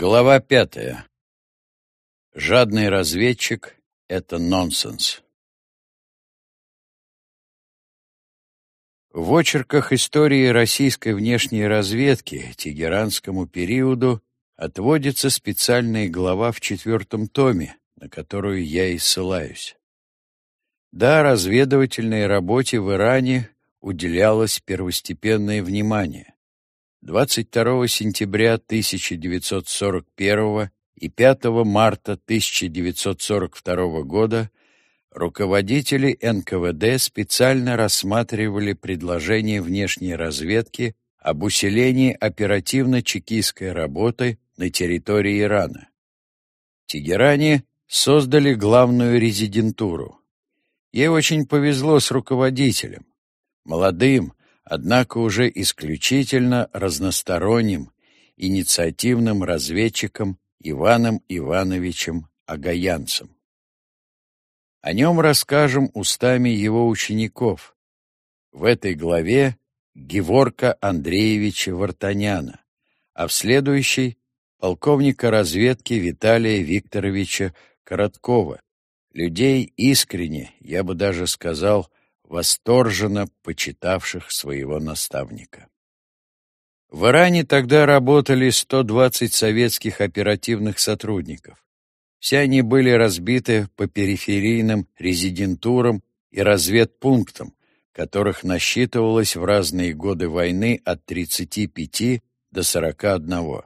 Глава пятая. Жадный разведчик — это нонсенс. В очерках истории российской внешней разведки Тегеранскому периоду отводится специальная глава в четвертом томе, на которую я и ссылаюсь. Да, разведывательной работе в Иране уделялось первостепенное внимание. 22 сентября 1941 и 5 марта 1942 года руководители НКВД специально рассматривали предложение внешней разведки об усилении оперативно-чекистской работы на территории Ирана. Тегеране создали главную резидентуру. Ей очень повезло с руководителем. Молодым, однако уже исключительно разносторонним, инициативным разведчиком Иваном Ивановичем Агаянцем. О нем расскажем устами его учеников. В этой главе Геворка Андреевича Вартаняна, а в следующей — полковника разведки Виталия Викторовича Короткова, людей искренне, я бы даже сказал, восторженно почитавших своего наставника. В Иране тогда работали 120 советских оперативных сотрудников. Все они были разбиты по периферийным резидентурам и разведпунктам, которых насчитывалось в разные годы войны от 35 до 41.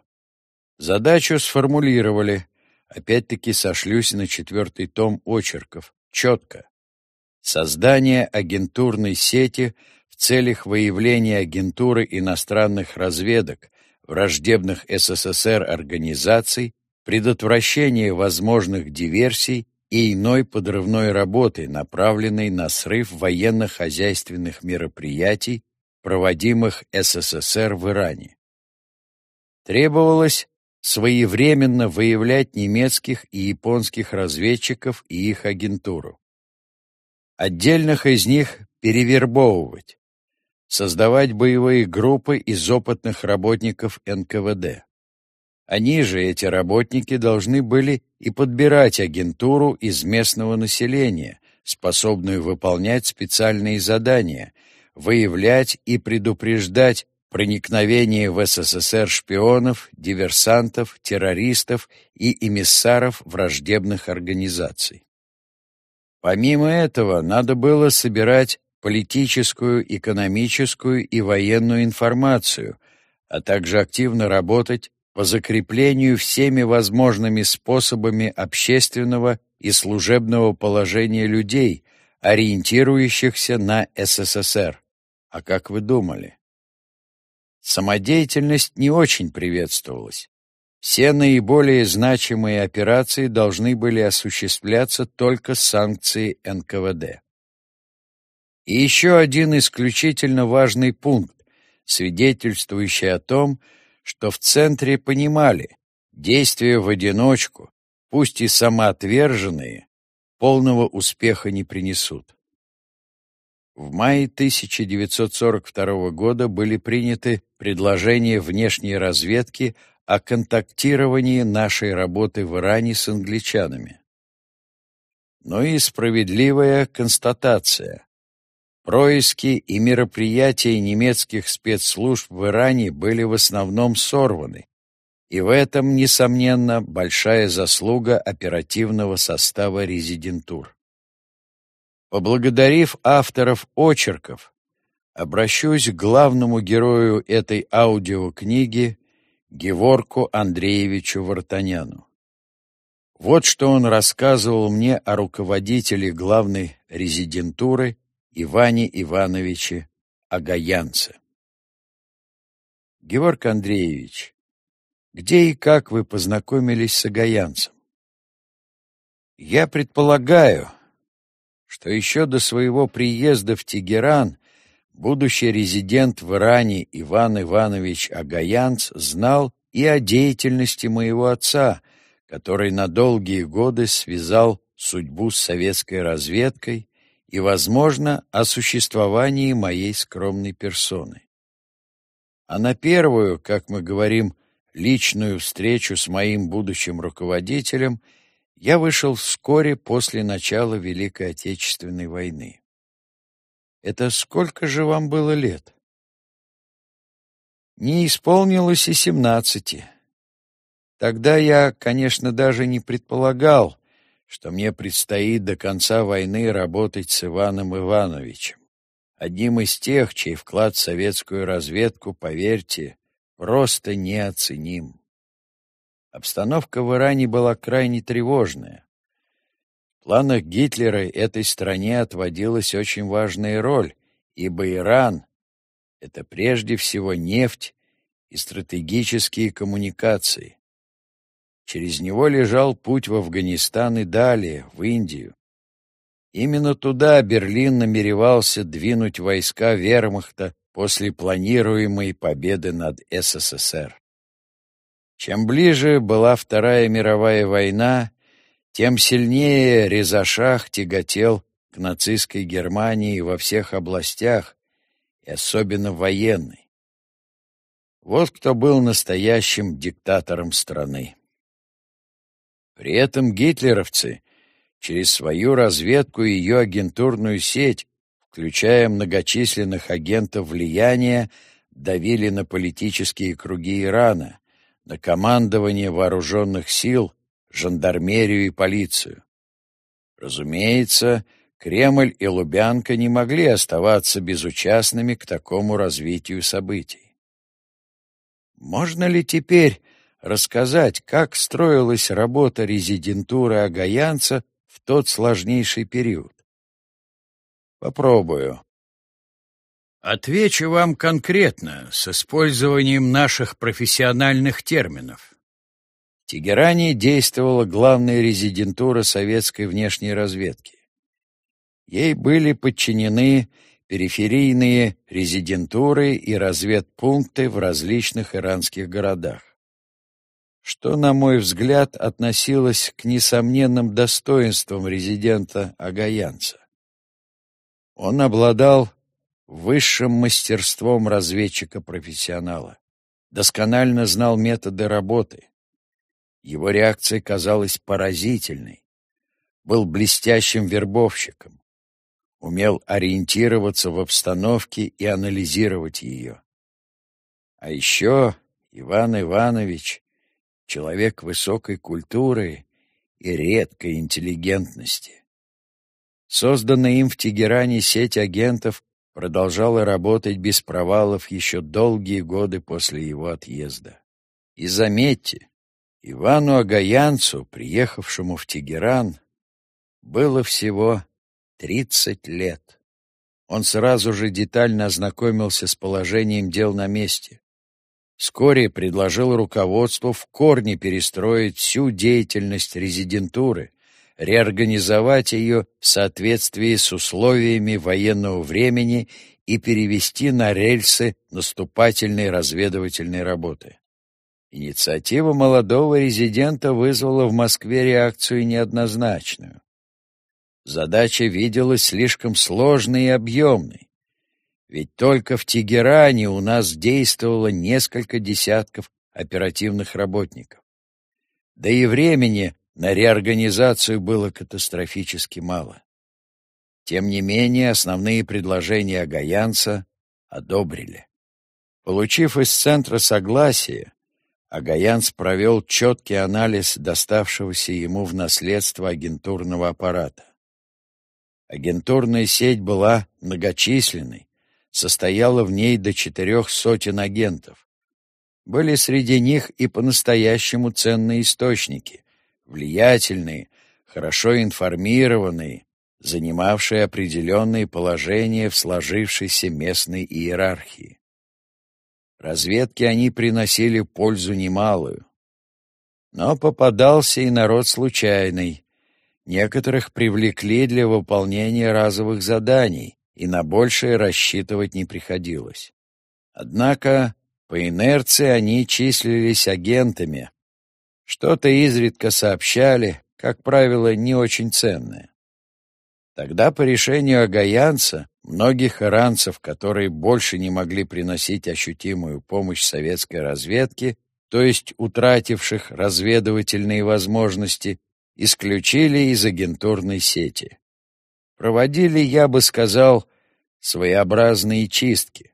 Задачу сформулировали, опять-таки сошлюсь на четвертый том очерков, четко. Создание агентурной сети в целях выявления агентуры иностранных разведок, враждебных СССР организаций, предотвращение возможных диверсий и иной подрывной работы, направленной на срыв военно-хозяйственных мероприятий, проводимых СССР в Иране. Требовалось своевременно выявлять немецких и японских разведчиков и их агентуру отдельных из них перевербовывать, создавать боевые группы из опытных работников НКВД. Они же, эти работники, должны были и подбирать агентуру из местного населения, способную выполнять специальные задания, выявлять и предупреждать проникновение в СССР шпионов, диверсантов, террористов и эмиссаров враждебных организаций. Помимо этого, надо было собирать политическую, экономическую и военную информацию, а также активно работать по закреплению всеми возможными способами общественного и служебного положения людей, ориентирующихся на СССР. А как вы думали? Самодеятельность не очень приветствовалась. Все наиболее значимые операции должны были осуществляться только с санкцией НКВД. И еще один исключительно важный пункт, свидетельствующий о том, что в центре понимали, действия в одиночку, пусть и самоотверженные, полного успеха не принесут. В мае 1942 года были приняты предложения внешней разведки о контактировании нашей работы в Иране с англичанами. Но и справедливая констатация. Происки и мероприятия немецких спецслужб в Иране были в основном сорваны, и в этом, несомненно, большая заслуга оперативного состава резидентур. Поблагодарив авторов очерков, обращусь к главному герою этой аудиокниги Геворку Андреевичу Вартаняну. Вот что он рассказывал мне о руководителе главной резидентуры Иване Ивановиче Агаянце. Георг Андреевич, где и как вы познакомились с Агаянцем? Я предполагаю, что еще до своего приезда в Тегеран Будущий резидент в Иране Иван Иванович Агаянц знал и о деятельности моего отца, который на долгие годы связал судьбу с советской разведкой и, возможно, о существовании моей скромной персоны. А на первую, как мы говорим, личную встречу с моим будущим руководителем я вышел вскоре после начала Великой Отечественной войны. Это сколько же вам было лет? Не исполнилось и семнадцати. Тогда я, конечно, даже не предполагал, что мне предстоит до конца войны работать с Иваном Ивановичем, одним из тех, чей вклад в советскую разведку, поверьте, просто неоценим. Обстановка в Иране была крайне тревожная. Планах Гитлера этой стране отводилась очень важная роль, ибо Иран — это прежде всего нефть и стратегические коммуникации. Через него лежал путь в Афганистан и далее, в Индию. Именно туда Берлин намеревался двинуть войска вермахта после планируемой победы над СССР. Чем ближе была Вторая мировая война, тем сильнее Резашах тяготел к нацистской Германии во всех областях, и особенно военной. Вот кто был настоящим диктатором страны. При этом гитлеровцы через свою разведку и ее агентурную сеть, включая многочисленных агентов влияния, давили на политические круги Ирана, на командование вооруженных сил, жандармерию и полицию. Разумеется, Кремль и Лубянка не могли оставаться безучастными к такому развитию событий. Можно ли теперь рассказать, как строилась работа резидентуры Агаянца в тот сложнейший период? Попробую. Отвечу вам конкретно, с использованием наших профессиональных терминов. Тегеране действовала главная резидентура советской внешней разведки. Ей были подчинены периферийные резидентуры и разведпункты в различных иранских городах что, на мой взгляд, относилось к несомненным достоинствам резидента Агаянца. Он обладал высшим мастерством разведчика-профессионала, досконально знал методы работы. Его реакция казалась поразительной, был блестящим вербовщиком, умел ориентироваться в обстановке и анализировать ее. А еще Иван Иванович человек высокой культуры и редкой интеллигентности. Созданная им в Тегеране сеть агентов продолжала работать без провалов еще долгие годы после его отъезда. И заметьте, Ивану Агаянцу, приехавшему в Тегеран, было всего 30 лет. Он сразу же детально ознакомился с положением дел на месте, Вскоре предложил руководству в корне перестроить всю деятельность резидентуры, реорганизовать ее в соответствии с условиями военного времени и перевести на рельсы наступательной разведывательной работы. Инициатива молодого резидента вызвала в Москве реакцию неоднозначную. Задача виделась слишком сложной и объемной. Ведь только в Тегеране у нас действовало несколько десятков оперативных работников. Да и времени на реорганизацию было катастрофически мало. Тем не менее, основные предложения Агаянца одобрили. Получив из центра согласие, Агаянц провел четкий анализ доставшегося ему в наследство агентурного аппарата. Агентурная сеть была многочисленной, состояло в ней до четырех сотен агентов. Были среди них и по-настоящему ценные источники, влиятельные, хорошо информированные, занимавшие определенные положения в сложившейся местной иерархии. Разведке они приносили пользу немалую. Но попадался и народ случайный. Некоторых привлекли для выполнения разовых заданий, и на большее рассчитывать не приходилось. Однако по инерции они числились агентами, что-то изредка сообщали, как правило, не очень ценное. Тогда по решению Агаянца многих иранцев, которые больше не могли приносить ощутимую помощь советской разведке, то есть утративших разведывательные возможности, исключили из агентурной сети. Проводили, я бы сказал, своеобразные чистки.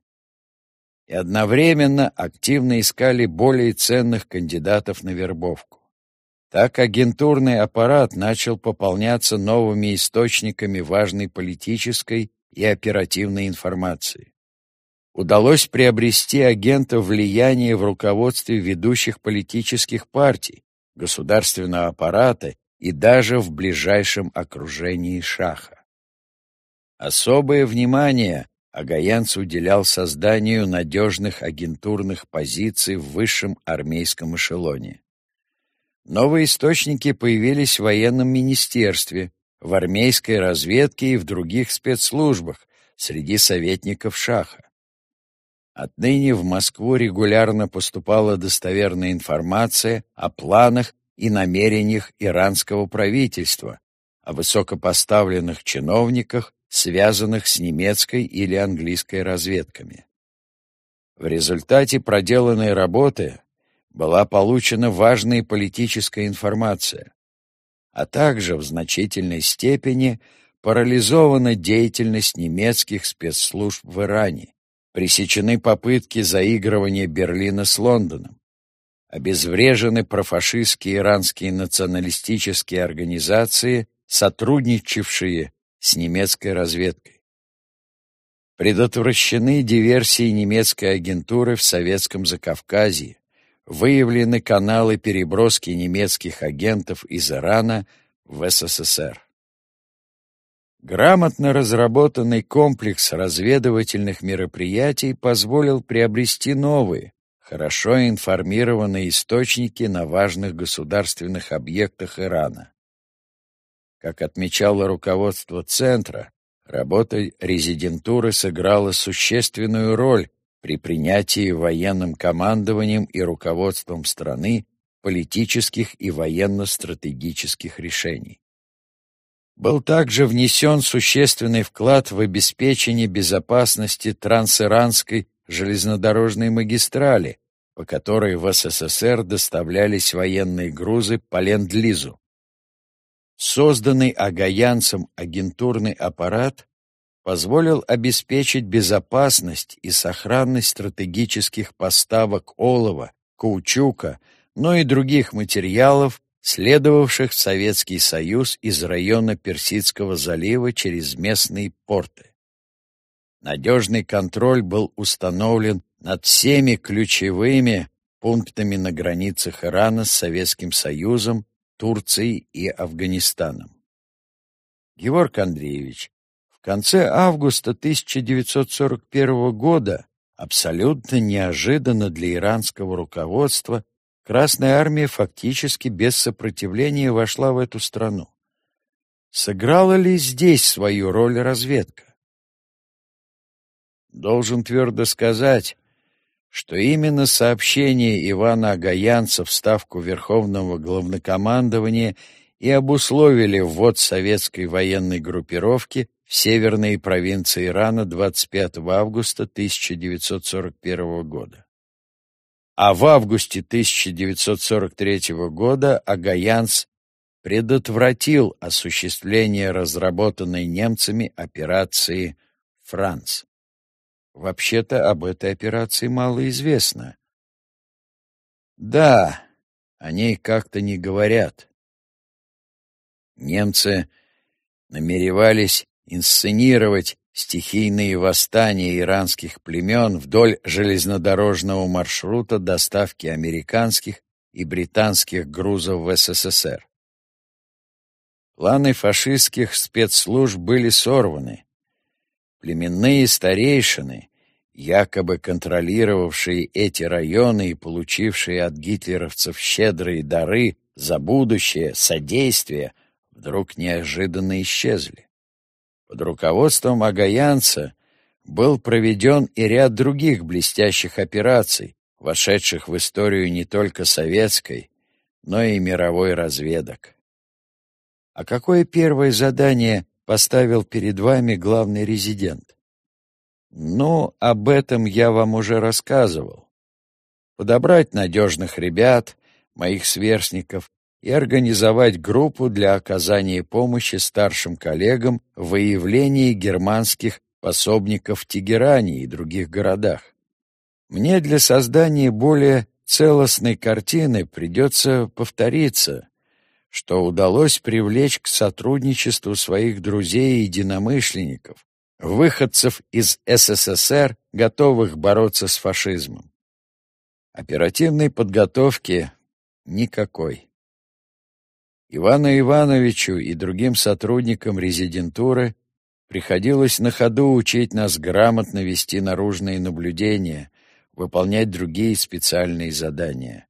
И одновременно активно искали более ценных кандидатов на вербовку. Так агентурный аппарат начал пополняться новыми источниками важной политической и оперативной информации. Удалось приобрести агентов влияния в руководстве ведущих политических партий, государственного аппарата и даже в ближайшем окружении шаха. Особое внимание Агаянц уделял созданию надежных агентурных позиций в высшем армейском эшелоне. Новые источники появились в военном министерстве, в армейской разведке и в других спецслужбах среди советников Шаха. Отныне в Москву регулярно поступала достоверная информация о планах и намерениях иранского правительства, о высокопоставленных чиновниках, связанных с немецкой или английской разведками. В результате проделанной работы была получена важная политическая информация, а также в значительной степени парализована деятельность немецких спецслужб в Иране, пресечены попытки заигрывания Берлина с Лондоном, обезврежены профашистские иранские националистические организации, сотрудничавшие с немецкой разведкой. Предотвращены диверсии немецкой агентуры в Советском Закавказье, выявлены каналы переброски немецких агентов из Ирана в СССР. Грамотно разработанный комплекс разведывательных мероприятий позволил приобрести новые, хорошо информированные источники на важных государственных объектах Ирана. Как отмечало руководство Центра, работа резидентуры сыграла существенную роль при принятии военным командованием и руководством страны политических и военно-стратегических решений. Был также внесен существенный вклад в обеспечение безопасности трансиранской железнодорожной магистрали, по которой в СССР доставлялись военные грузы по Ленд-Лизу. Созданный агаянцем агентурный аппарат позволил обеспечить безопасность и сохранность стратегических поставок олова, каучука, но и других материалов, следовавших в Советский Союз из района Персидского залива через местные порты. Надежный контроль был установлен над всеми ключевыми пунктами на границах Ирана с Советским Союзом, Турцией и Афганистаном. Георг Андреевич, в конце августа 1941 года абсолютно неожиданно для иранского руководства Красная армия фактически без сопротивления вошла в эту страну. Сыграла ли здесь свою роль разведка? Должен твердо сказать, что именно сообщение Ивана Агаянца в Ставку Верховного Главнокомандования и обусловили ввод советской военной группировки в северные провинции Ирана 25 августа 1941 года. А в августе 1943 года Агаянс предотвратил осуществление разработанной немцами операции «Франц». Вообще-то об этой операции мало известно. Да, о ней как-то не говорят. Немцы намеревались инсценировать стихийные восстания иранских племен вдоль железнодорожного маршрута доставки американских и британских грузов в СССР. Планы фашистских спецслужб были сорваны. Племенные старейшины, якобы контролировавшие эти районы и получившие от гитлеровцев щедрые дары за будущее содействие, вдруг неожиданно исчезли. Под руководством Агаянца был проведен и ряд других блестящих операций, вошедших в историю не только советской, но и мировой разведок. А какое первое задание поставил перед вами главный резидент? Ну, об этом я вам уже рассказывал. подобрать надежных ребят, моих сверстников, и организовать группу для оказания помощи старшим коллегам в выявлении германских пособников в Тегеране и других городах. Мне для создания более целостной картины придется повториться, что удалось привлечь к сотрудничеству своих друзей и единомышленников, выходцев из СССР, готовых бороться с фашизмом. Оперативной подготовки никакой. Ивану Ивановичу и другим сотрудникам резидентуры приходилось на ходу учить нас грамотно вести наружные наблюдения, выполнять другие специальные задания.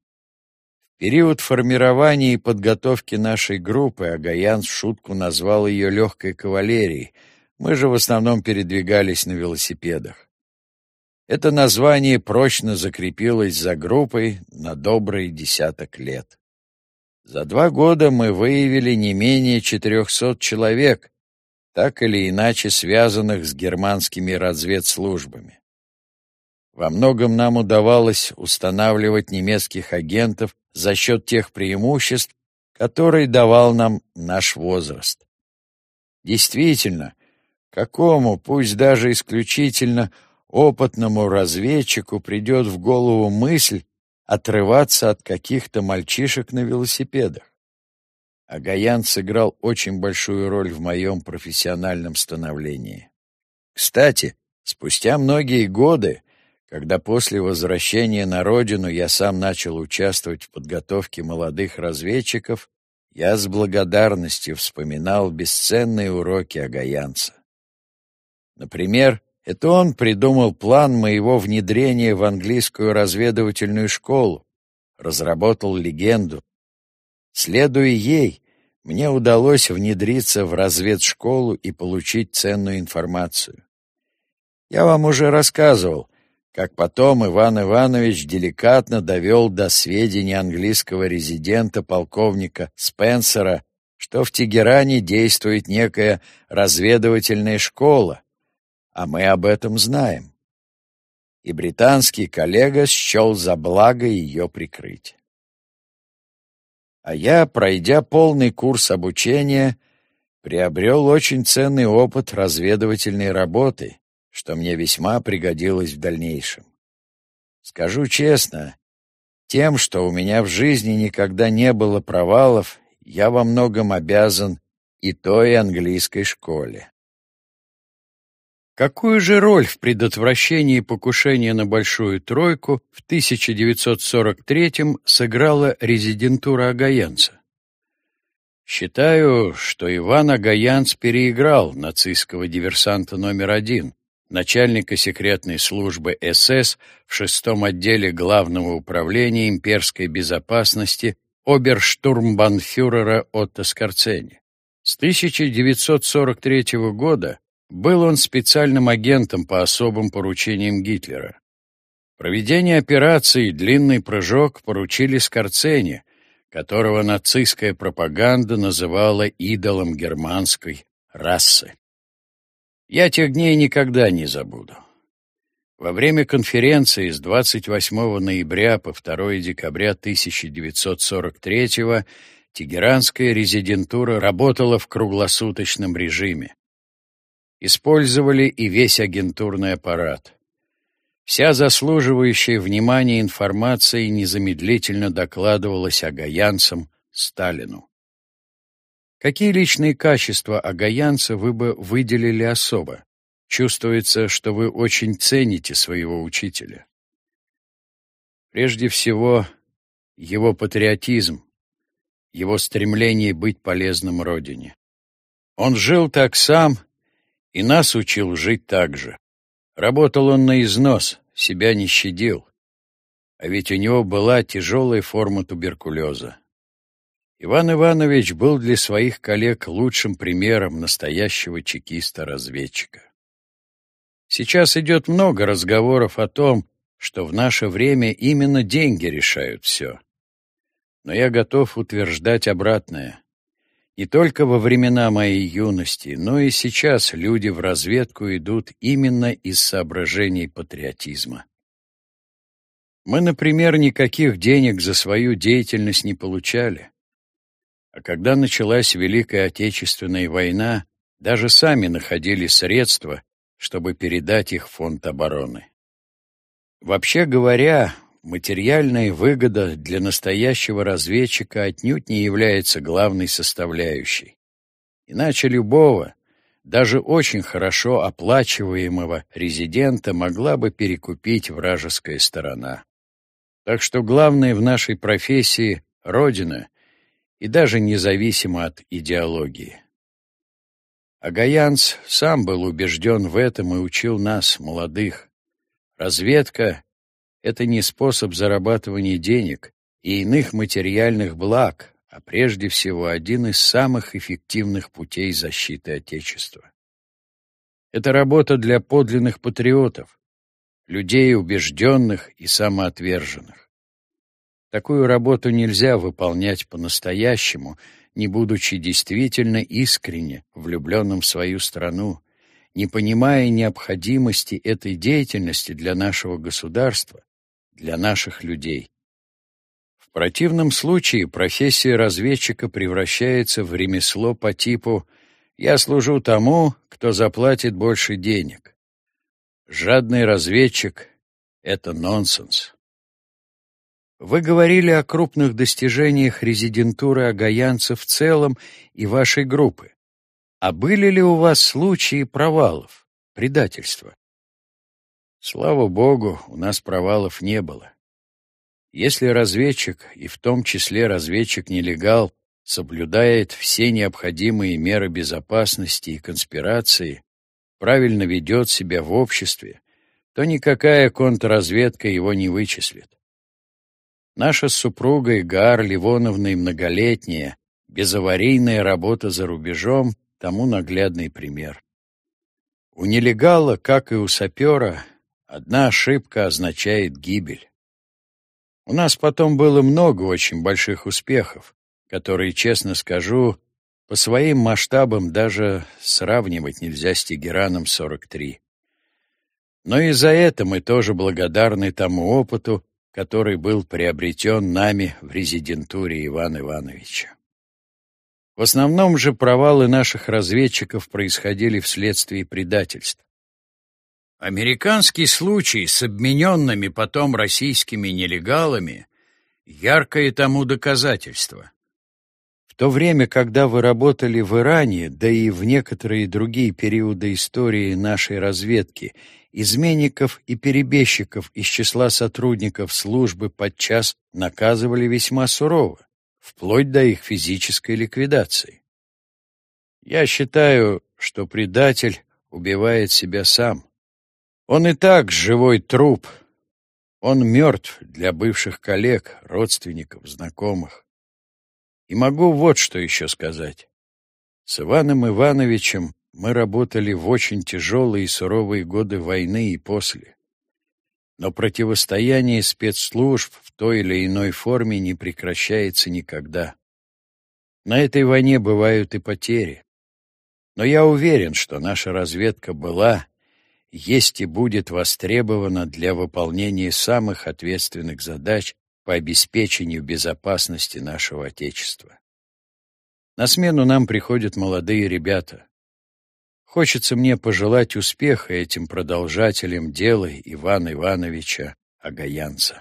В период формирования и подготовки нашей группы Агаян в шутку назвал ее легкой кавалерией, мы же в основном передвигались на велосипедах. Это название прочно закрепилось за группой на добрый десяток лет. За два года мы выявили не менее 400 человек, так или иначе связанных с германскими разведслужбами. Во многом нам удавалось устанавливать немецких агентов за счет тех преимуществ, которые давал нам наш возраст. Действительно, какому, пусть даже исключительно опытному разведчику придет в голову мысль отрываться от каких-то мальчишек на велосипедах. А Гаян сыграл очень большую роль в моем профессиональном становлении. Кстати, спустя многие годы, когда после возвращения на родину я сам начал участвовать в подготовке молодых разведчиков, я с благодарностью вспоминал бесценные уроки Агаянца. Например, это он придумал план моего внедрения в английскую разведывательную школу, разработал легенду. Следуя ей, мне удалось внедриться в разведшколу и получить ценную информацию. Я вам уже рассказывал, как потом Иван Иванович деликатно довел до сведения английского резидента полковника Спенсера, что в Тегеране действует некая разведывательная школа, а мы об этом знаем. И британский коллега счел за благо ее прикрыть. А я, пройдя полный курс обучения, приобрел очень ценный опыт разведывательной работы, что мне весьма пригодилось в дальнейшем. Скажу честно, тем, что у меня в жизни никогда не было провалов, я во многом обязан и той английской школе. Какую же роль в предотвращении покушения на Большую Тройку в 1943-м сыграла резидентура Агаянца? Считаю, что Иван Агаянц переиграл нацистского диверсанта номер один, начальника секретной службы СС в шестом отделе Главного управления имперской безопасности оберштурмбанфюрера Отто Скорцени. С 1943 года был он специальным агентом по особым поручениям Гитлера. Проведение операции «Длинный прыжок» поручили Скорцене, которого нацистская пропаганда называла идолом германской расы. Я тех дней никогда не забуду. Во время конференции с 28 ноября по 2 декабря 1943 Тегеранская резидентура работала в круглосуточном режиме использовали и весь агентурный аппарат. Вся заслуживающая внимания информация незамедлительно докладывалась агаянцам Сталину. Какие личные качества агаянца вы бы выделили особо? Чувствуется, что вы очень цените своего учителя. Прежде всего, его патриотизм, его стремление быть полезным Родине. Он жил так сам и нас учил жить так же. Работал он на износ, себя не щадил. А ведь у него была тяжелая форма туберкулеза. Иван Иванович был для своих коллег лучшим примером настоящего чекиста-разведчика. Сейчас идет много разговоров о том, что в наше время именно деньги решают все. Но я готов утверждать обратное. Не только во времена моей юности, но и сейчас люди в разведку идут именно из соображений патриотизма. Мы, например, никаких денег за свою деятельность не получали. А когда началась Великая Отечественная война, даже сами находили средства, чтобы передать их в фонд обороны. Вообще говоря, материальная выгода для настоящего разведчика отнюдь не является главной составляющей. Иначе любого, даже очень хорошо оплачиваемого резидента могла бы перекупить вражеская сторона. Так что главное в нашей профессии — Родина, и даже независимо от идеологии. Агаянц сам был убежден в этом и учил нас, молодых. Разведка — это не способ зарабатывания денег и иных материальных благ, а прежде всего один из самых эффективных путей защиты Отечества. Это работа для подлинных патриотов, людей убежденных и самоотверженных. Такую работу нельзя выполнять по-настоящему — не будучи действительно искренне влюбленным в свою страну, не понимая необходимости этой деятельности для нашего государства, для наших людей. В противном случае профессия разведчика превращается в ремесло по типу «я служу тому, кто заплатит больше денег». Жадный разведчик — это нонсенс. Вы говорили о крупных достижениях резидентуры агаянцев в целом и вашей группы. А были ли у вас случаи провалов, предательства? Слава богу, у нас провалов не было. Если разведчик, и в том числе разведчик-нелегал, соблюдает все необходимые меры безопасности и конспирации, правильно ведет себя в обществе, то никакая контрразведка его не вычислит. Наша с супругой Гар Ливоновной многолетняя, безаварийная работа за рубежом тому наглядный пример. У нелегала, как и у сапера, одна ошибка означает гибель. У нас потом было много очень больших успехов, которые, честно скажу, по своим масштабам даже сравнивать нельзя с Тегераном 43. Но и за это мы тоже благодарны тому опыту, который был приобретен нами в резидентуре Ивана Ивановича. В основном же провалы наших разведчиков происходили вследствие предательств. Американский случай с обмененными потом российскими нелегалами — яркое тому доказательство. В то время, когда вы работали в Иране, да и в некоторые другие периоды истории нашей разведки — Изменников и перебежчиков из числа сотрудников службы подчас наказывали весьма сурово, вплоть до их физической ликвидации. Я считаю, что предатель убивает себя сам. Он и так живой труп. Он мертв для бывших коллег, родственников, знакомых. И могу вот что еще сказать. С Иваном Ивановичем мы работали в очень тяжелые и суровые годы войны и после. Но противостояние спецслужб в той или иной форме не прекращается никогда. На этой войне бывают и потери. Но я уверен, что наша разведка была, есть и будет востребована для выполнения самых ответственных задач по обеспечению безопасности нашего Отечества. На смену нам приходят молодые ребята, Хочется мне пожелать успеха этим продолжателям дела Ивана Ивановича Агаянца.